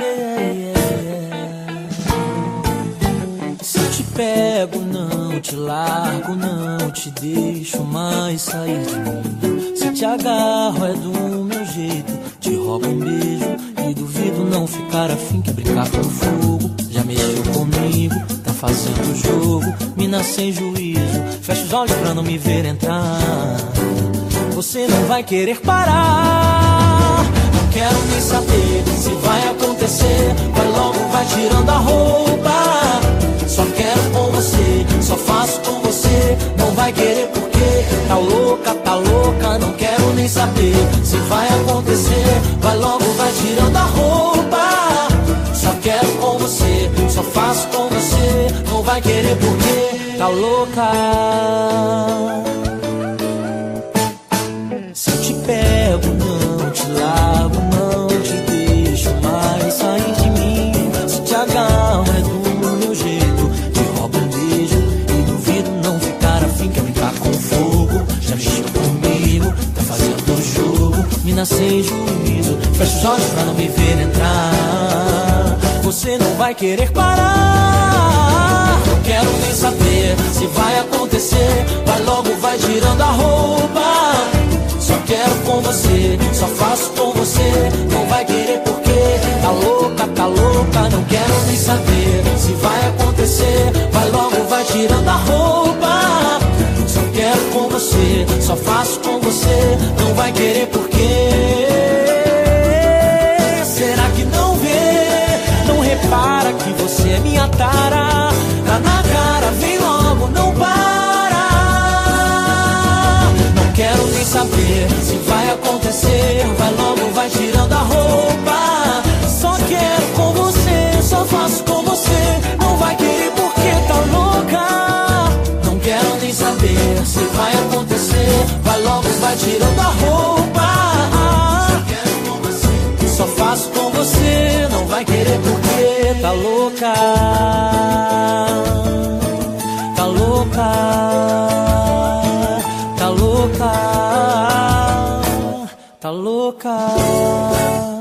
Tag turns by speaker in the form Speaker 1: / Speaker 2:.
Speaker 1: É, é, é. Se eu te pego, não te largo, não te deixo mais sair de mim. Se te agarro, é do meu jeito. Te roubo um beijo e duvido não ficar afim que brincar com fogo. Já mexeu comigo, tá fazendo jogo. Mina sem juízo, fecha os olhos pra não me ver entrar. Você não vai querer parar. Louca, tá louca. Não quero nem saber se vai acontecer. Vai logo, vai tirando a roupa. Só quero com você, só faço com você. Não vai querer porque tá louca. Se eu te pego, sem juízo. Fecha os olhos pra não me ver entrar. Você não vai querer parar. Não quero nem saber se vai acontecer. Vai logo, vai tirando a roupa. Só quero com você, só faço com você. Não vai querer porque tá louca, tá louca. Não quero nem saber se vai acontecer. Vai logo, vai tirando a roupa. Só quero com você, só faço com você. Não vai querer porque. É minha tara. Tá na cara, vem logo, não para. Não quero nem saber se vai acontecer. Vai logo, vai tirando a roupa. Só quero com você, só faço com você. Não vai querer porque tá louca. Não quero nem saber se vai acontecer. Vai logo, vai tirando a roupa. Só faço com você. Não vai querer porque Tá louca, tá louca, tá louca, tá louca.